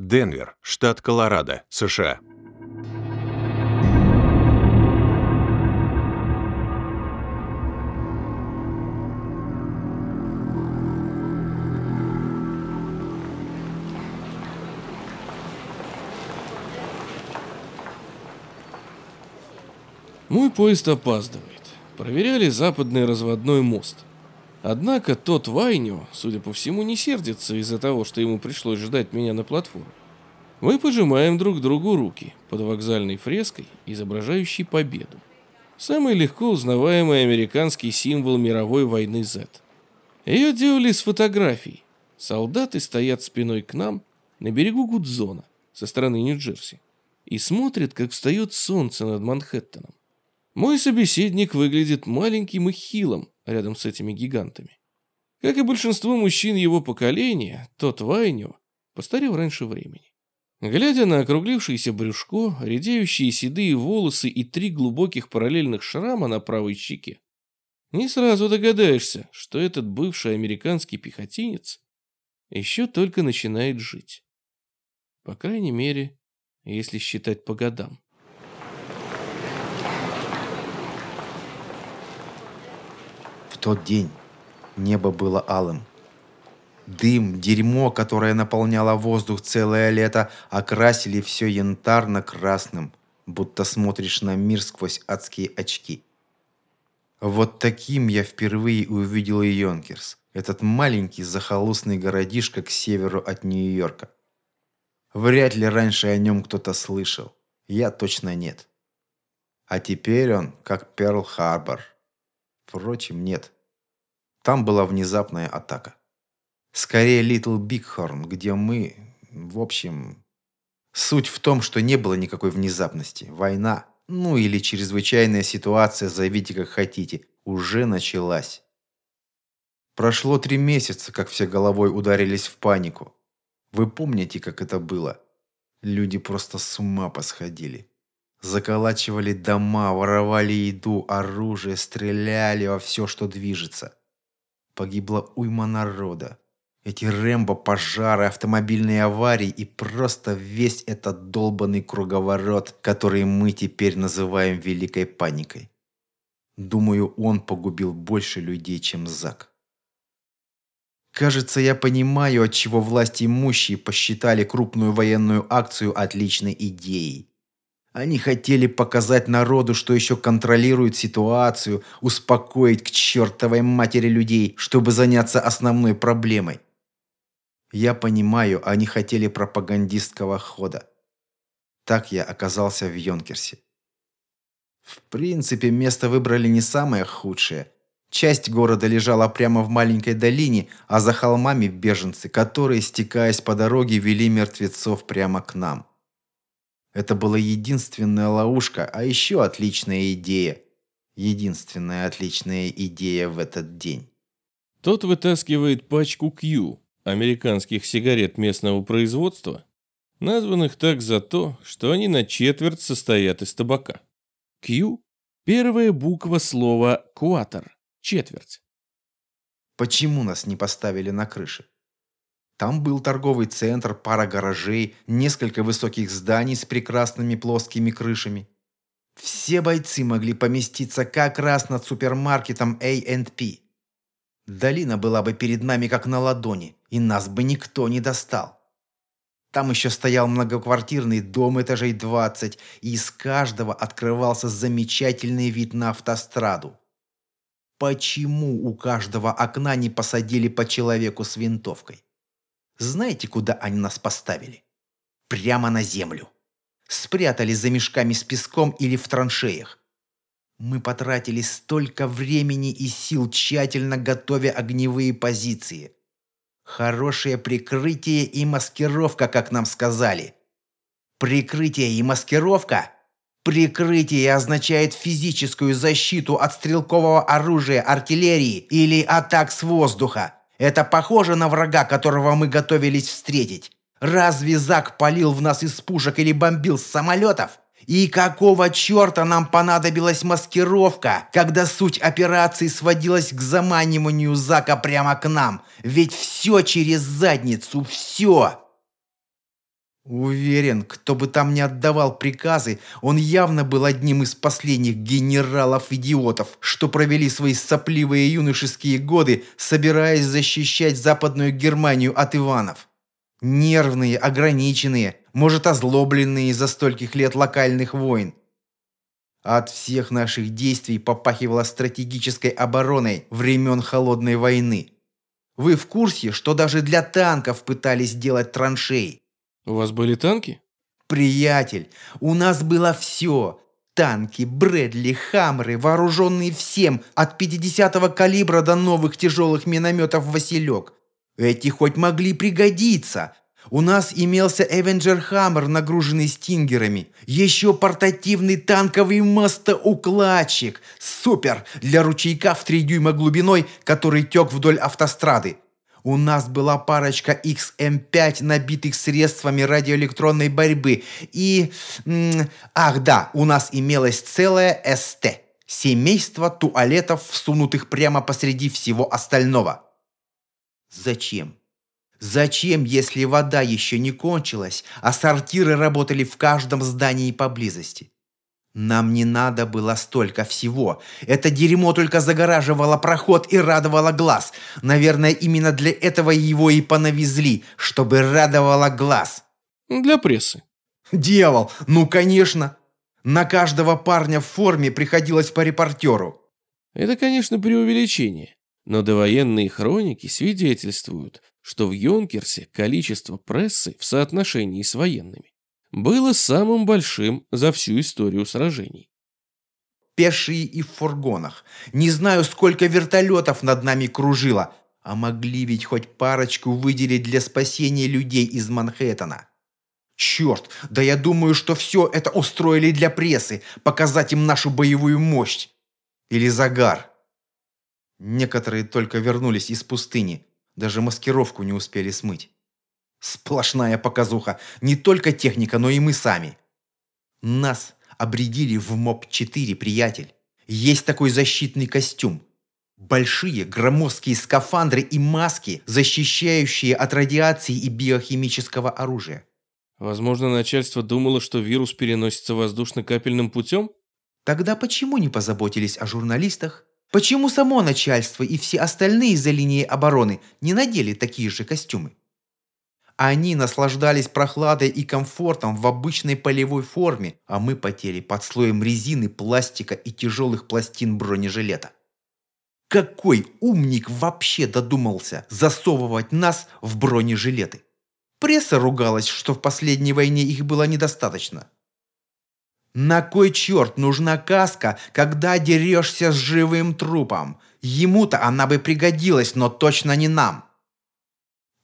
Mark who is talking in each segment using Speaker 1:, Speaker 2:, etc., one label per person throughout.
Speaker 1: Денвер, штат Колорадо, США.
Speaker 2: Мой поезд опаздывает. Проверяли западный разводной мост. Однако тот Вайню, судя по всему, не сердится из-за того, что ему пришлось ждать меня на платформе. Мы пожимаем друг другу руки под вокзальной фреской, изображающей победу. Самый легко узнаваемый американский символ мировой войны Z. Ее делали с фотографий. Солдаты стоят спиной к нам на берегу Гудзона со стороны Нью-Джерси и смотрят, как встает солнце над Манхэттеном. Мой собеседник выглядит маленьким и хилым рядом с этими гигантами. Как и большинство мужчин его поколения, тот Вайню постарел раньше времени. Глядя на округлившееся брюшко, редеющие седые волосы и три глубоких параллельных шрама на правой щеке, не сразу догадаешься, что этот бывший американский пехотинец еще только начинает жить. По крайней мере, если считать по годам.
Speaker 3: Тот день небо было алым. Дым, дерьмо, которое наполняло воздух целое лето, окрасили все янтарно-красным, будто смотришь на мир сквозь адские очки. Вот таким я впервые увидел Йонкерс, этот маленький захолустный городишко к северу от Нью-Йорка. Вряд ли раньше о нем кто-то слышал. Я точно нет. А теперь он как Перл-Харбор. Впрочем, нет. Там была внезапная атака. Скорее Литл Бигхорн, где мы... В общем... Суть в том, что не было никакой внезапности. Война, ну или чрезвычайная ситуация, зовите как хотите, уже началась. Прошло три месяца, как все головой ударились в панику. Вы помните, как это было? Люди просто с ума посходили. Заколачивали дома, воровали еду, оружие, стреляли во все, что движется. Погибла уйма народа. Эти Рэмбо, пожары, автомобильные аварии и просто весь этот долбанный круговорот, который мы теперь называем великой паникой. Думаю, он погубил больше людей, чем Зак. Кажется, я понимаю, от чего власти имущие посчитали крупную военную акцию отличной идеей. Они хотели показать народу, что еще контролируют ситуацию, успокоить к чертовой матери людей, чтобы заняться основной проблемой. Я понимаю, они хотели пропагандистского хода. Так я оказался в Йонкерсе. В принципе, место выбрали не самое худшее. Часть города лежала прямо в маленькой долине, а за холмами беженцы, которые, стекаясь по дороге, вели мертвецов прямо к нам. Это была единственная ловушка, а еще отличная идея. Единственная отличная идея в этот день.
Speaker 2: Тот вытаскивает пачку Q, американских сигарет местного производства, названных так за то, что они на четверть состоят из табака. Q – первая буква слова «куатор» – четверть.
Speaker 3: Почему нас не поставили на крыше? Там был торговый центр, пара гаражей, несколько высоких зданий с прекрасными плоскими крышами. Все бойцы могли поместиться как раз над супермаркетом A&P. Долина была бы перед нами как на ладони, и нас бы никто не достал. Там еще стоял многоквартирный дом этажей 20, и из каждого открывался замечательный вид на автостраду. Почему у каждого окна не посадили по человеку с винтовкой? Знаете, куда они нас поставили? Прямо на землю. Спрятали за мешками с песком или в траншеях. Мы потратили столько времени и сил, тщательно готовя огневые позиции. Хорошее прикрытие и маскировка, как нам сказали. Прикрытие и маскировка? Прикрытие означает физическую защиту от стрелкового оружия, артиллерии или атак с воздуха. Это похоже на врага, которого мы готовились встретить. Разве Зак палил в нас из пушек или бомбил с самолетов? И какого черта нам понадобилась маскировка, когда суть операции сводилась к заманиванию Зака прямо к нам? Ведь все через задницу, все. Уверен, кто бы там ни отдавал приказы, он явно был одним из последних генералов-идиотов, что провели свои сопливые юношеские годы, собираясь защищать Западную Германию от Иванов. Нервные, ограниченные, может озлобленные из-за стольких лет локальных войн. От всех наших действий попахивало стратегической обороной времен Холодной войны. Вы в курсе, что даже для танков пытались делать траншеи?
Speaker 2: У вас были танки?
Speaker 3: Приятель, у нас было все. Танки, Брэдли, Хаммеры, вооруженные всем, от 50-го калибра до новых тяжелых минометов «Василек». Эти хоть могли пригодиться, у нас имелся Эвенджер Хаммер, нагруженный стингерами. Еще портативный танковый мостоукладчик. Супер! Для ручейка в 3 дюйма глубиной, который тек вдоль автострады. У нас была парочка XM5, набитых средствами радиоэлектронной борьбы. И... Ах да, у нас имелось целое СТ. Семейство туалетов, всунутых прямо посреди всего остального. Зачем? Зачем, если вода еще не кончилась, а сортиры работали в каждом здании поблизости? Нам не надо было столько всего. Это дерьмо только загораживало проход и радовало глаз. Наверное, именно для этого его и понавезли, чтобы радовало глаз.
Speaker 2: Для прессы.
Speaker 3: Дьявол, ну конечно. На каждого парня в форме приходилось по репортеру.
Speaker 2: Это, конечно, преувеличение. Но довоенные хроники свидетельствуют, что в Йонкерсе количество прессы в соотношении с военными было самым большим за всю историю сражений.
Speaker 3: Пешие и в фургонах. Не знаю, сколько вертолетов над нами кружило, а могли ведь хоть парочку выделить для спасения людей из Манхэттена. Черт, да я думаю, что все это устроили для прессы, показать им нашу боевую мощь. Или загар. Некоторые только вернулись из пустыни, даже маскировку не успели смыть. Сплошная показуха. Не только техника, но и мы сами. Нас обредили в МОП-4, приятель. Есть такой защитный костюм. Большие громоздкие скафандры и маски, защищающие от радиации и биохимического оружия.
Speaker 2: Возможно, начальство думало, что вирус переносится воздушно-капельным путем?
Speaker 3: Тогда почему не позаботились о журналистах? Почему само начальство и все остальные за линией обороны не надели такие же костюмы? Они наслаждались прохладой и комфортом в обычной полевой форме, а мы потели под слоем резины, пластика и тяжелых пластин бронежилета. Какой умник вообще додумался засовывать нас в бронежилеты? Пресса ругалась, что в последней войне их было недостаточно. На кой черт нужна каска, когда дерешься с живым трупом? Ему-то она бы пригодилась, но точно не нам.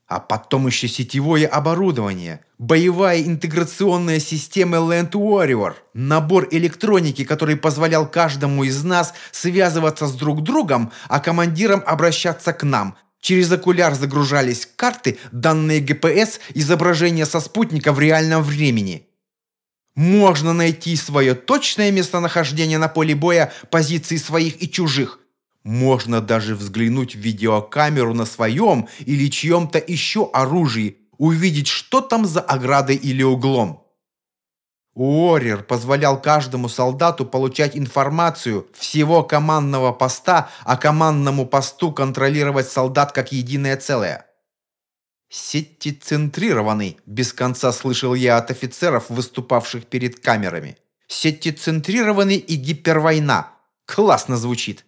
Speaker 3: А потом еще сетевое оборудование, боевая интеграционная система Land Warrior, набор электроники, который позволял каждому из нас связываться с друг другом, а командирам обращаться к нам. Через окуляр загружались карты, данные ГПС, изображения со спутника в реальном времени. Можно найти свое точное местонахождение на поле боя, позиции своих и чужих. Можно даже взглянуть в видеокамеру на своем или чьем-то еще оружии, увидеть, что там за оградой или углом. Уоррер позволял каждому солдату получать информацию всего командного поста, а командному посту контролировать солдат как единое целое. «Сеттицентрированный», – без конца слышал я от офицеров, выступавших перед камерами. «Сеттицентрированный и гипервойна». Классно звучит.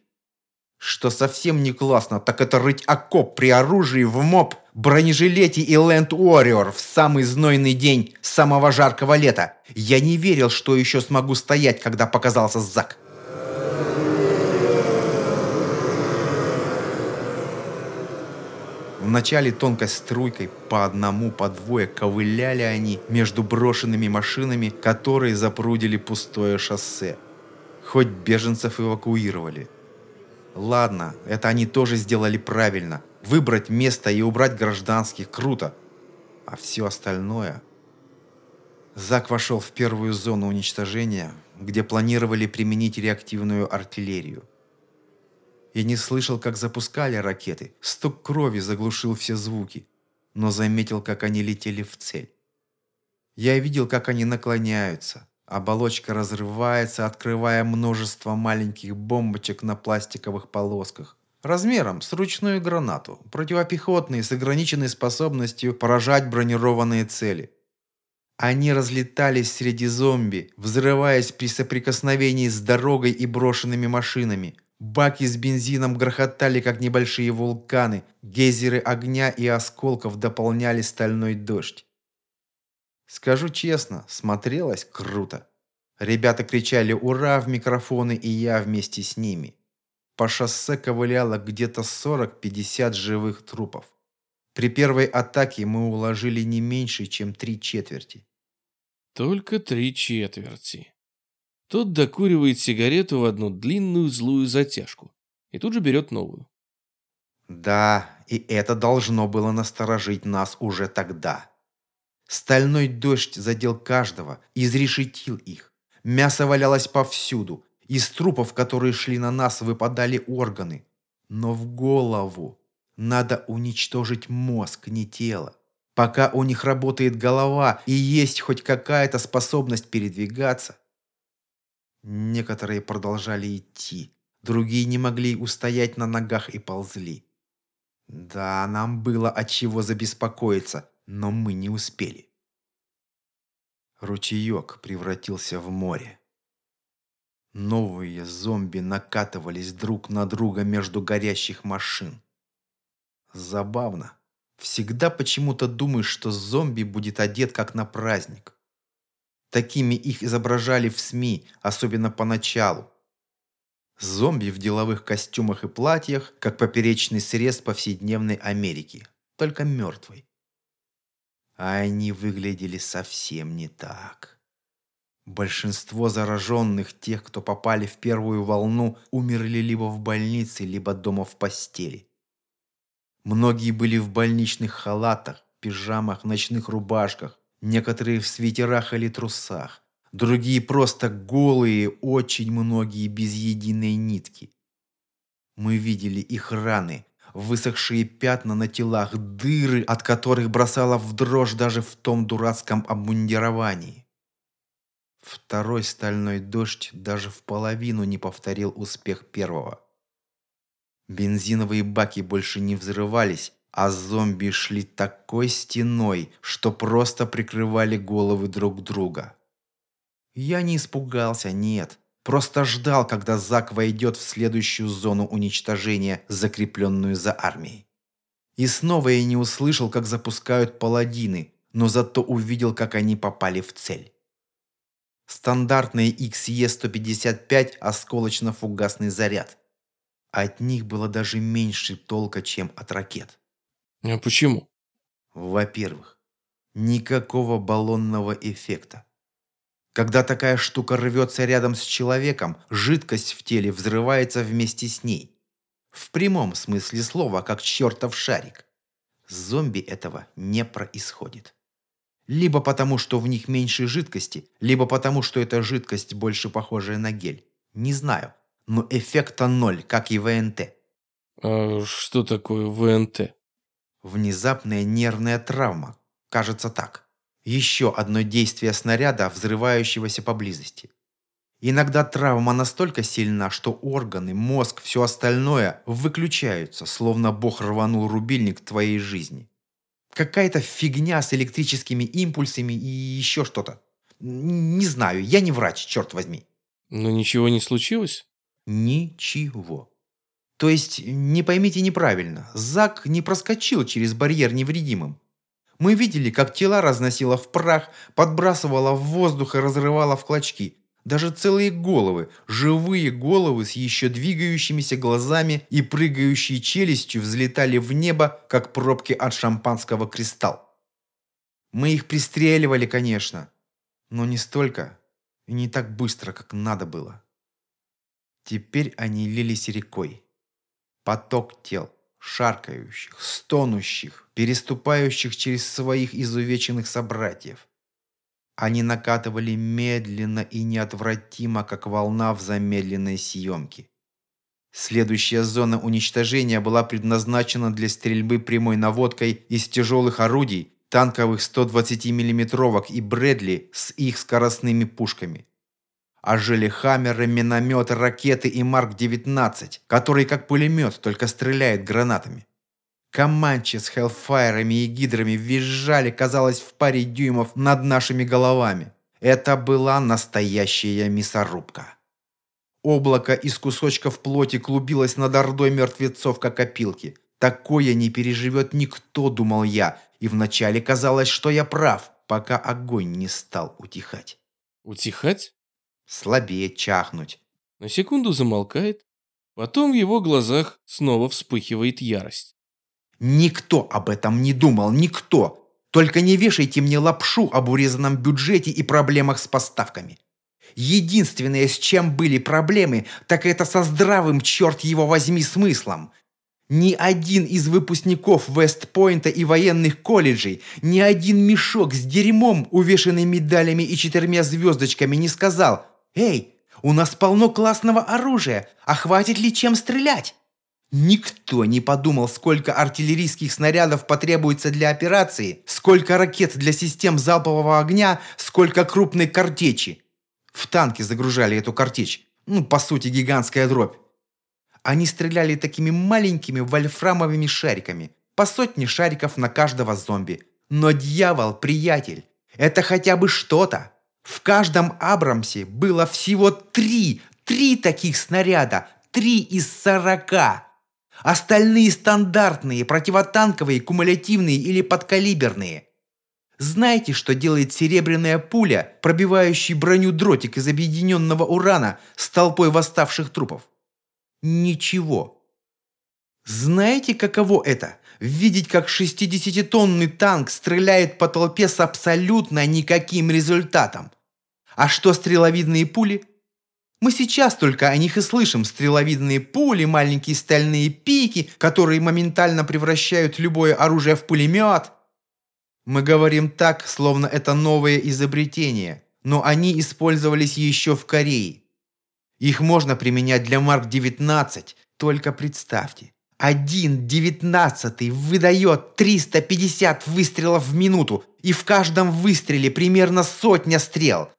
Speaker 3: Что совсем не классно, так это рыть окоп при оружии в МОП, бронежилете и Лэнд Уорриор в самый знойный день самого жаркого лета. Я не верил, что еще смогу стоять, когда показался Зак. Вначале тонкой струйкой по одному, по двое ковыляли они между брошенными машинами, которые запрудили пустое шоссе. Хоть беженцев эвакуировали. Ладно, это они тоже сделали правильно. Выбрать место и убрать гражданских – круто. А все остальное... Зак вошел в первую зону уничтожения, где планировали применить реактивную артиллерию. Я не слышал, как запускали ракеты. Стук крови заглушил все звуки, но заметил, как они летели в цель. Я видел, как они наклоняются. Оболочка разрывается, открывая множество маленьких бомбочек на пластиковых полосках. Размером с ручную гранату, противопехотные с ограниченной способностью поражать бронированные цели. Они разлетались среди зомби, взрываясь при соприкосновении с дорогой и брошенными машинами. Баки с бензином грохотали, как небольшие вулканы. Гейзеры огня и осколков дополняли стальной дождь. Скажу честно, смотрелось круто. Ребята кричали «Ура!» в микрофоны, и я вместе с ними. По шоссе ковыляло где-то 40-50 живых трупов. При первой атаке мы уложили не меньше, чем три четверти.
Speaker 2: Только три четверти. Тот докуривает сигарету в одну длинную злую затяжку и тут же берет новую.
Speaker 3: Да, и это должно было насторожить нас уже тогда. Стальной дождь задел каждого, изрешетил их. Мясо валялось повсюду. Из трупов, которые шли на нас, выпадали органы. Но в голову надо уничтожить мозг, не тело. Пока у них работает голова и есть хоть какая-то способность передвигаться. Некоторые продолжали идти, другие не могли устоять на ногах и ползли. Да, нам было от чего забеспокоиться, но мы не успели. Ручеек превратился в море. Новые зомби накатывались друг на друга между горящих машин. Забавно. Всегда почему-то думаешь, что зомби будет одет как на праздник. Такими их изображали в СМИ, особенно поначалу. Зомби в деловых костюмах и платьях, как поперечный срез повседневной Америки, только мертвый. А они выглядели совсем не так. Большинство зараженных, тех, кто попали в первую волну, умерли либо в больнице, либо дома в постели. Многие были в больничных халатах, пижамах, ночных рубашках, некоторые в свитерах или трусах, другие просто голые, очень многие без единой нитки. Мы видели их раны, высохшие пятна на телах, дыры, от которых бросало в дрожь даже в том дурацком обмундировании. Второй стальной дождь даже в половину не повторил успех первого. Бензиновые баки больше не взрывались, а зомби шли такой стеной, что просто прикрывали головы друг друга. Я не испугался, нет. Просто ждал, когда Зак войдет в следующую зону уничтожения, закрепленную за армией. И снова я не услышал, как запускают паладины, но зато увидел, как они попали в цель. Стандартный XE-155 осколочно-фугасный заряд. От них было даже меньше толка, чем от ракет.
Speaker 2: А почему?
Speaker 3: Во-первых, никакого баллонного эффекта. Когда такая штука рвется рядом с человеком, жидкость в теле взрывается вместе с ней. В прямом смысле слова, как чертов шарик. С зомби этого не происходит. Либо потому, что в них меньше жидкости, либо потому, что эта жидкость больше похожая на гель. Не знаю, но эффекта ноль, как и ВНТ.
Speaker 2: А что такое ВНТ?
Speaker 3: Внезапная нервная травма. Кажется так. Еще одно действие снаряда, взрывающегося поблизости. Иногда травма настолько сильна, что органы, мозг, все остальное выключаются, словно Бог рванул рубильник твоей жизни. Какая-то фигня с электрическими импульсами и еще что-то. Не знаю, я не врач, черт возьми.
Speaker 2: Но ничего не случилось?
Speaker 3: Ничего. То есть, не поймите неправильно, Зак не проскочил через барьер невредимым. Мы видели, как тела разносило в прах, подбрасывало в воздух и разрывало в клочки. Даже целые головы, живые головы с еще двигающимися глазами и прыгающей челюстью взлетали в небо, как пробки от шампанского кристалл. Мы их пристреливали, конечно, но не столько и не так быстро, как надо было. Теперь они лились рекой. Поток тел, шаркающих, стонущих, переступающих через своих изувеченных собратьев. Они накатывали медленно и неотвратимо, как волна в замедленной съемке. Следующая зона уничтожения была предназначена для стрельбы прямой наводкой из тяжелых орудий, танковых 120 миллиметровок и Брэдли с их скоростными пушками. Ожили хаммеры, минометы, ракеты и Марк-19, который как пулемет, только стреляет гранатами. Команчи с хеллфайрами и гидрами визжали, казалось, в паре дюймов над нашими головами. Это была настоящая мясорубка. Облако из кусочков плоти клубилось над ордой мертвецов, как опилки. Такое не переживет никто, думал я, и вначале казалось, что я прав, пока огонь не стал утихать.
Speaker 2: Утихать?
Speaker 3: Слабее чахнуть.
Speaker 2: На секунду замолкает, потом в его глазах снова вспыхивает ярость.
Speaker 3: Никто об этом не думал, никто. Только не вешайте мне лапшу об урезанном бюджете и проблемах с поставками. Единственное, с чем были проблемы, так это со здравым, черт его возьми, смыслом. Ни один из выпускников Вестпойнта и военных колледжей, ни один мешок с дерьмом, увешанный медалями и четырьмя звездочками, не сказал «Эй, у нас полно классного оружия, а хватит ли чем стрелять?» Никто не подумал, сколько артиллерийских снарядов потребуется для операции, сколько ракет для систем залпового огня, сколько крупной картечи. В танки загружали эту картечь. Ну, по сути, гигантская дробь. Они стреляли такими маленькими вольфрамовыми шариками. По сотне шариков на каждого зомби. Но дьявол, приятель, это хотя бы что-то. В каждом Абрамсе было всего три, три таких снаряда. Три из сорока. Остальные стандартные, противотанковые, кумулятивные или подкалиберные. Знаете, что делает серебряная пуля, пробивающий броню дротик из объединенного урана с толпой восставших трупов? Ничего. Знаете, каково это? Видеть, как 60-тонный танк стреляет по толпе с абсолютно никаким результатом. А что стреловидные пули? Мы сейчас только о них и слышим. Стреловидные пули, маленькие стальные пики, которые моментально превращают любое оружие в пулемет. Мы говорим так, словно это новое изобретение, но они использовались еще в Корее. Их можно применять для Марк-19, только представьте. Один девятнадцатый выдает 350 выстрелов в минуту, и в каждом выстреле примерно сотня стрел.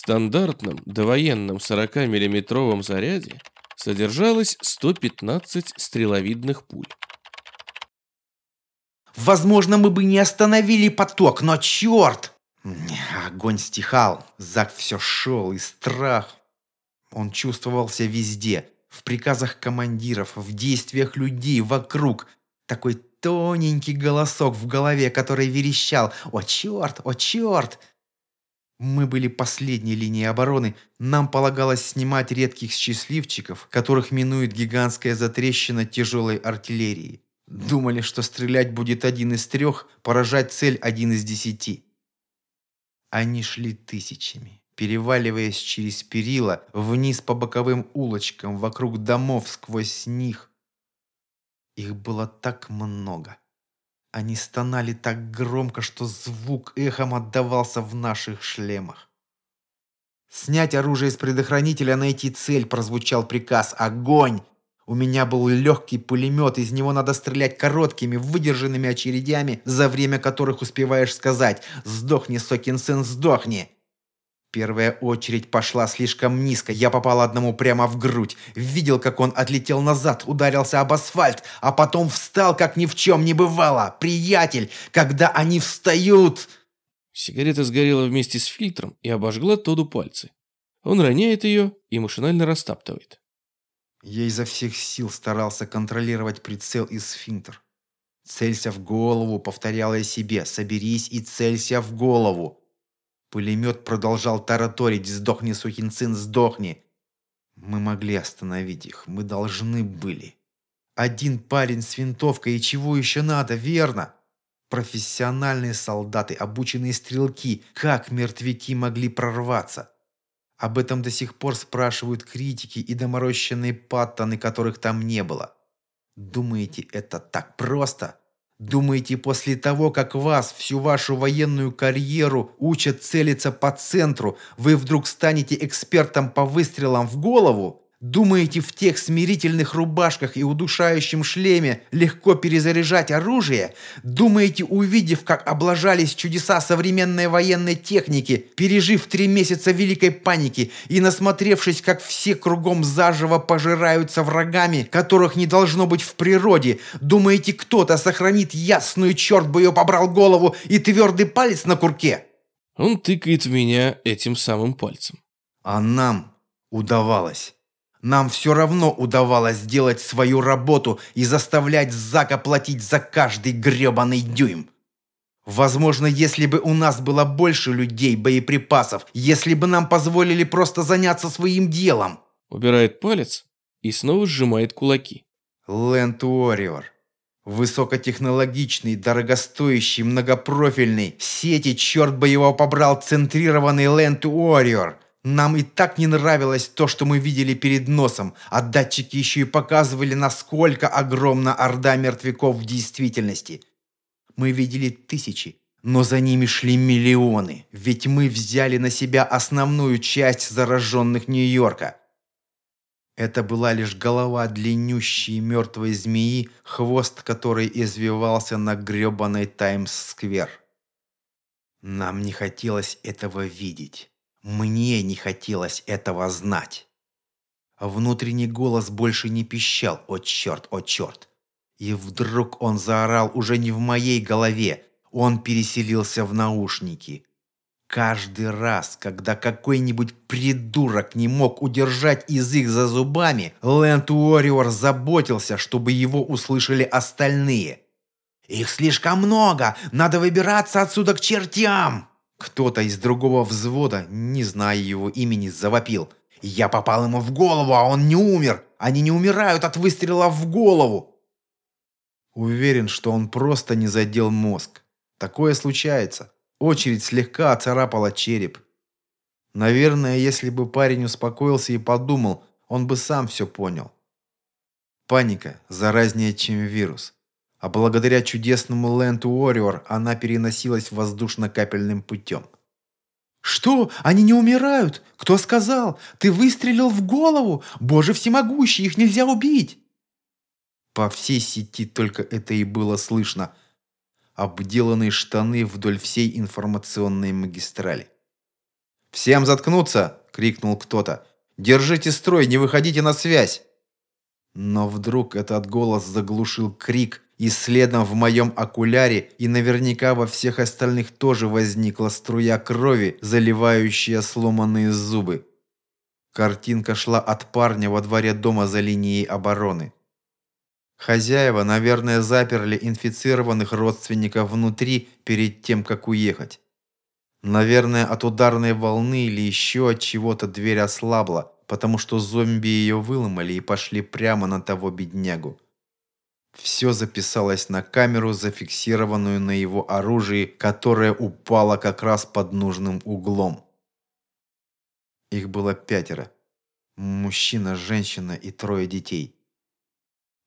Speaker 2: Стандартном довоенном 40-миллиметровом заряде содержалось 115 стреловидных пуль.
Speaker 3: Возможно, мы бы не остановили поток, но черт! Огонь стихал, Зак все шел, и страх. Он чувствовался везде, в приказах командиров, в действиях людей вокруг. Такой тоненький голосок в голове, который верещал «О черт! О черт!» Мы были последней линией обороны, нам полагалось снимать редких счастливчиков, которых минует гигантская затрещина тяжелой артиллерии. Думали, что стрелять будет один из трех, поражать цель один из десяти. Они шли тысячами, переваливаясь через перила, вниз по боковым улочкам, вокруг домов, сквозь них. Их было так много. Они стонали так громко, что звук эхом отдавался в наших шлемах. «Снять оружие из предохранителя, найти цель!» прозвучал приказ. «Огонь!» У меня был легкий пулемет, из него надо стрелять короткими, выдержанными очередями, за время которых успеваешь сказать «Сдохни, сокин сын, сдохни!» Первая очередь пошла слишком низко, я попал одному прямо в грудь. Видел, как он отлетел назад, ударился об асфальт, а потом встал, как ни в чем не бывало. Приятель, когда они встают...
Speaker 2: Сигарета сгорела вместе с фильтром и обожгла Тоду пальцы. Он роняет ее и машинально растаптывает.
Speaker 3: Я изо всех сил старался контролировать прицел и сфинктер. «Целься в голову», — повторял я себе, «соберись и целься в голову». Пулемет продолжал тараторить «Сдохни, сукин сын, сдохни!» Мы могли остановить их, мы должны были. Один парень с винтовкой, и чего еще надо, верно? Профессиональные солдаты, обученные стрелки, как мертвяки могли прорваться? Об этом до сих пор спрашивают критики и доморощенные паттоны, которых там не было. Думаете, это так просто? Думаете, после того, как вас всю вашу военную карьеру учат целиться по центру, вы вдруг станете экспертом по выстрелам в голову? Думаете, в тех смирительных рубашках и удушающем шлеме легко перезаряжать оружие? Думаете, увидев, как облажались чудеса современной военной техники, пережив три месяца великой паники и насмотревшись, как все кругом заживо пожираются врагами, которых не должно быть в природе, думаете, кто-то сохранит ясную, черт бы ее побрал голову и твердый палец на курке?
Speaker 2: Он тыкает в меня этим самым пальцем.
Speaker 3: А нам удавалось. Нам все равно удавалось сделать свою работу и заставлять Зака платить за каждый гребаный дюйм. Возможно, если бы у нас было больше людей, боеприпасов, если бы нам позволили просто заняться своим делом.
Speaker 2: Убирает палец и снова сжимает кулаки.
Speaker 3: Land Warrior. Высокотехнологичный, дорогостоящий, многопрофильный, сети, черт бы его побрал, центрированный Land Warrior – нам и так не нравилось то, что мы видели перед носом, а датчики еще и показывали, насколько огромна орда мертвяков в действительности. Мы видели тысячи, но за ними шли миллионы, ведь мы взяли на себя основную часть зараженных Нью-Йорка. Это была лишь голова длиннющей мертвой змеи, хвост которой извивался на гребаной Таймс-сквер. Нам не хотелось этого видеть. Мне не хотелось этого знать. Внутренний голос больше не пищал «О черт, о черт!» И вдруг он заорал уже не в моей голове, он переселился в наушники. Каждый раз, когда какой-нибудь придурок не мог удержать язык за зубами, Лэнд Уорриор заботился, чтобы его услышали остальные. «Их слишком много! Надо выбираться отсюда к чертям!» Кто-то из другого взвода, не зная его имени, завопил. «Я попал ему в голову, а он не умер! Они не умирают от выстрела в голову!» Уверен, что он просто не задел мозг. Такое случается. Очередь слегка оцарапала череп. Наверное, если бы парень успокоился и подумал, он бы сам все понял. Паника заразнее, чем вирус а благодаря чудесному Land Warrior она переносилась воздушно-капельным путем. «Что? Они не умирают? Кто сказал? Ты выстрелил в голову? Боже всемогущий, их нельзя убить!» По всей сети только это и было слышно. Обделанные штаны вдоль всей информационной магистрали. «Всем заткнуться!» — крикнул кто-то. «Держите строй, не выходите на связь!» Но вдруг этот голос заглушил крик, и следом в моем окуляре и наверняка во всех остальных тоже возникла струя крови, заливающая сломанные зубы. Картинка шла от парня во дворе дома за линией обороны. Хозяева, наверное, заперли инфицированных родственников внутри перед тем, как уехать. Наверное, от ударной волны или еще от чего-то дверь ослабла, потому что зомби ее выломали и пошли прямо на того беднягу. Все записалось на камеру, зафиксированную на его оружии, которое упало как раз под нужным углом. Их было пятеро. Мужчина, женщина и трое детей.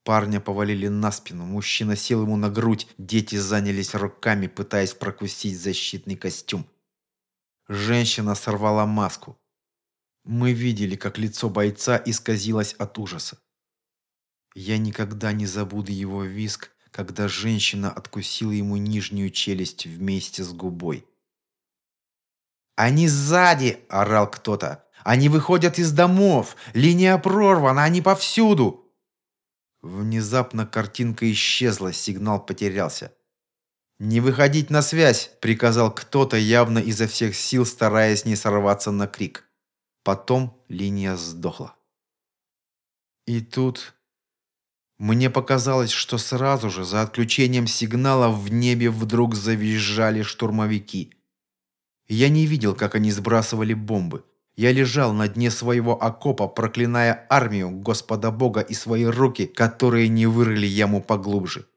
Speaker 3: Парня повалили на спину, мужчина сел ему на грудь, дети занялись руками, пытаясь прокусить защитный костюм. Женщина сорвала маску. Мы видели, как лицо бойца исказилось от ужаса. Я никогда не забуду его виск, когда женщина откусила ему нижнюю челюсть вместе с губой. «Они сзади!» – орал кто-то. «Они выходят из домов! Линия прорвана, они повсюду!» Внезапно картинка исчезла, сигнал потерялся. «Не выходить на связь!» – приказал кто-то, явно изо всех сил стараясь не сорваться на крик. Потом линия сдохла. И тут мне показалось, что сразу же за отключением сигнала в небе вдруг завизжали штурмовики. Я не видел, как они сбрасывали бомбы. Я лежал на дне своего окопа, проклиная армию Господа Бога и свои руки, которые не вырыли яму поглубже.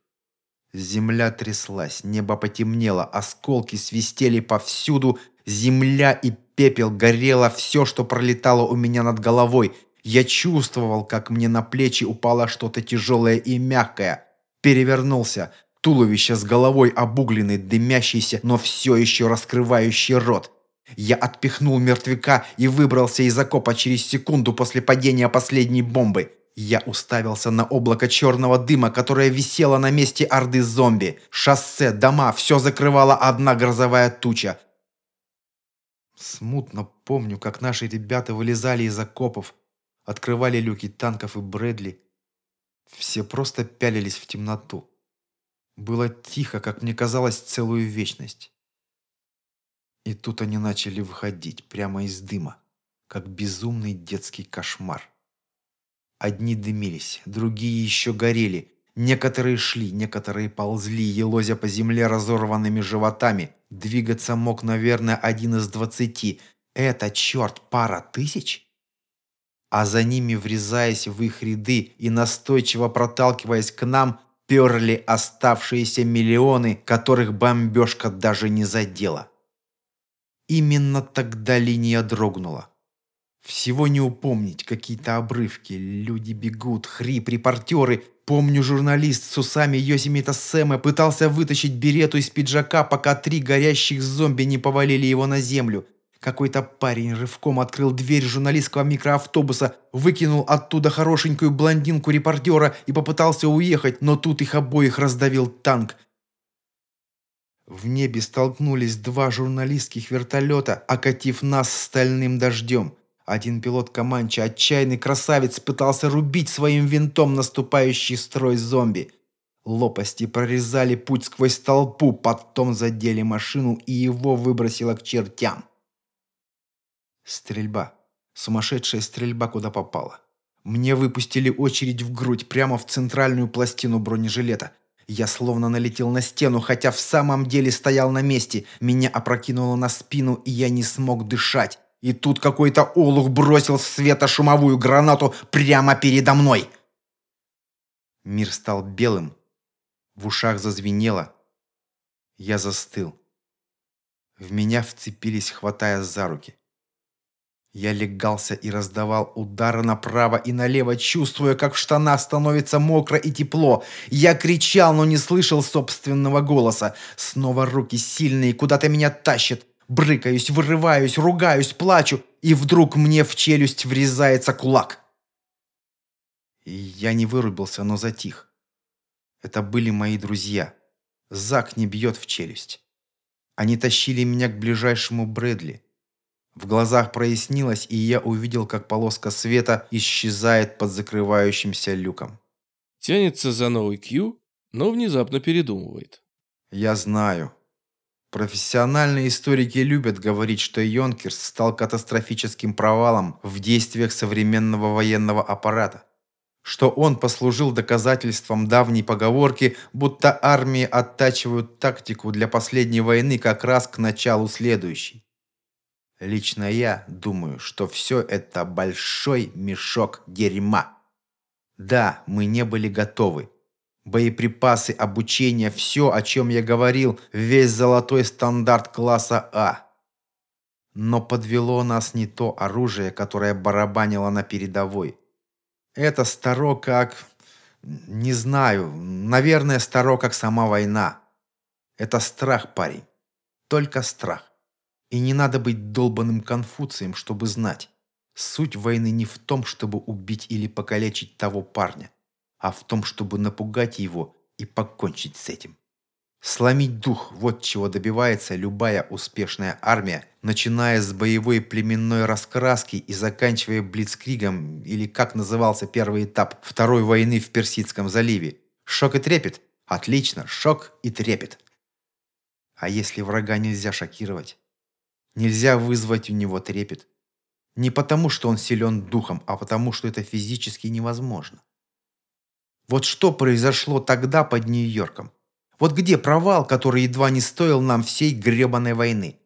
Speaker 3: Земля тряслась, небо потемнело, осколки свистели повсюду, земля и пепел горело все, что пролетало у меня над головой, я чувствовал, как мне на плечи упало что-то тяжелое и мягкое. Перевернулся. Туловище с головой обугленный, дымящийся, но все еще раскрывающий рот. Я отпихнул мертвяка и выбрался из окопа через секунду после падения последней бомбы. Я уставился на облако черного дыма, которое висело на месте орды зомби. Шоссе, дома, все закрывала одна грозовая туча. Смутно помню, как наши ребята вылезали из окопов, открывали люки танков и Брэдли. Все просто пялились в темноту. Было тихо, как мне казалось, целую вечность. И тут они начали выходить прямо из дыма, как безумный детский кошмар. Одни дымились, другие еще горели. Некоторые шли, некоторые ползли, елозя по земле разорванными животами. Двигаться мог, наверное, один из двадцати. Это, черт, пара тысяч? А за ними, врезаясь в их ряды и настойчиво проталкиваясь к нам, перли оставшиеся миллионы, которых бомбежка даже не задела. Именно тогда линия дрогнула. Всего не упомнить, какие-то обрывки, люди бегут, хрип, репортеры. Помню, журналист с усами Йосимита Сэма пытался вытащить берету из пиджака, пока три горящих зомби не повалили его на землю. Какой-то парень рывком открыл дверь журналистского микроавтобуса, выкинул оттуда хорошенькую блондинку репортера и попытался уехать, но тут их обоих раздавил танк. В небе столкнулись два журналистских вертолета, окатив нас стальным дождем. Один пилот Команча, отчаянный красавец, пытался рубить своим винтом наступающий строй зомби. Лопасти прорезали путь сквозь толпу, потом задели машину и его выбросило к чертям. Стрельба. Сумасшедшая стрельба куда попала. Мне выпустили очередь в грудь прямо в центральную пластину бронежилета – я словно налетел на стену, хотя в самом деле стоял на месте. Меня опрокинуло на спину, и я не смог дышать. И тут какой-то олух бросил светошумовую гранату прямо передо мной. Мир стал белым. В ушах зазвенело. Я застыл. В меня вцепились, хватая за руки. Я легался и раздавал удары направо и налево, чувствуя, как в штанах становится мокро и тепло. Я кричал, но не слышал собственного голоса. Снова руки сильные, куда-то меня тащат. Брыкаюсь, вырываюсь, ругаюсь, плачу. И вдруг мне в челюсть врезается кулак. И я не вырубился, но затих. Это были мои друзья. Зак не бьет в челюсть. Они тащили меня к ближайшему Брэдли. В глазах прояснилось, и я увидел, как полоска света исчезает под закрывающимся люком.
Speaker 2: Тянется за новый Q, но внезапно передумывает.
Speaker 3: Я знаю. Профессиональные историки любят говорить, что Йонкерс стал катастрофическим провалом в действиях современного военного аппарата. Что он послужил доказательством давней поговорки, будто армии оттачивают тактику для последней войны как раз к началу следующей. Лично я думаю, что все это большой мешок дерьма. Да, мы не были готовы. Боеприпасы, обучение, все, о чем я говорил, весь золотой стандарт класса А. Но подвело нас не то оружие, которое барабанило на передовой. Это старо как... Не знаю, наверное, старо как сама война. Это страх, парень. Только страх. И не надо быть долбанным Конфуцием, чтобы знать. Суть войны не в том, чтобы убить или покалечить того парня, а в том, чтобы напугать его и покончить с этим. Сломить дух – вот чего добивается любая успешная армия, начиная с боевой племенной раскраски и заканчивая блицкригом, или как назывался первый этап Второй войны в Персидском заливе. Шок и трепет? Отлично, шок и трепет. А если врага нельзя шокировать? Нельзя вызвать у него трепет. Не потому, что он силен духом, а потому, что это физически невозможно. Вот что произошло тогда под Нью-Йорком? Вот где провал, который едва не стоил нам всей гребаной войны?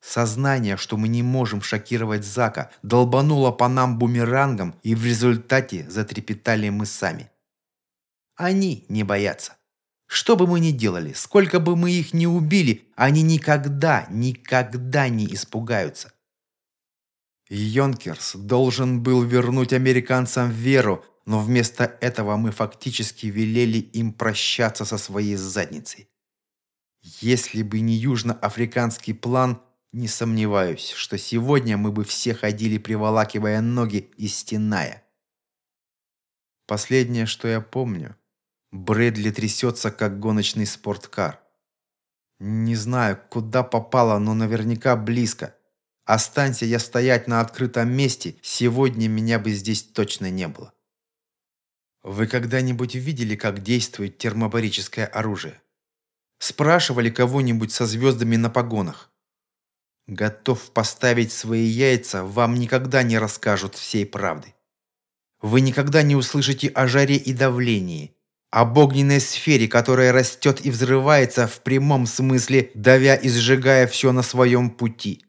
Speaker 3: Сознание, что мы не можем шокировать Зака, долбануло по нам бумерангом, и в результате затрепетали мы сами. Они не боятся. Что бы мы ни делали, сколько бы мы их ни убили, они никогда, никогда не испугаются. Йонкерс должен был вернуть американцам веру, но вместо этого мы фактически велели им прощаться со своей задницей. Если бы не южноафриканский план, Не сомневаюсь, что сегодня мы бы все ходили, приволакивая ноги и стеная. Последнее, что я помню, Брэдли трясется, как гоночный спорткар. Не знаю, куда попало, но наверняка близко. Останься я стоять на открытом месте, сегодня меня бы здесь точно не было. Вы когда-нибудь видели, как действует термобарическое оружие? Спрашивали кого-нибудь со звездами на погонах? Готов поставить свои яйца, вам никогда не расскажут всей правды. Вы никогда не услышите о жаре и давлении, об огненной сфере, которая растет и взрывается в прямом смысле, давя и сжигая все на своем пути.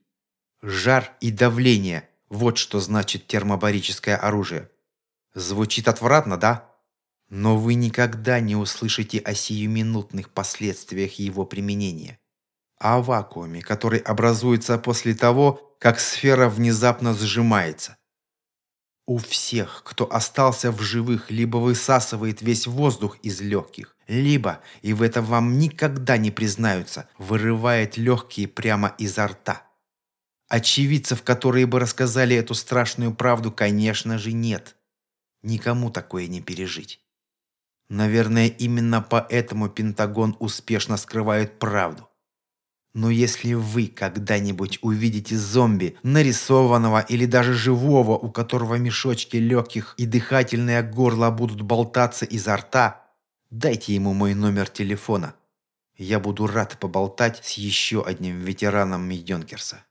Speaker 3: Жар и давление – вот что значит термобарическое оружие. Звучит отвратно, да? Но вы никогда не услышите о сиюминутных последствиях его применения. О вакууме, который образуется после того, как сфера внезапно сжимается. У всех, кто остался в живых, либо высасывает весь воздух из легких, либо, и в этом вам никогда не признаются, вырывает легкие прямо изо рта. Очевидцев, которые бы рассказали эту страшную правду, конечно же, нет. Никому такое не пережить. Наверное, именно поэтому Пентагон успешно скрывает правду. Но если вы когда-нибудь увидите зомби, нарисованного или даже живого, у которого мешочки легких и дыхательное горло будут болтаться изо рта, дайте ему мой номер телефона. Я буду рад поболтать с еще одним ветераном Миденкерса.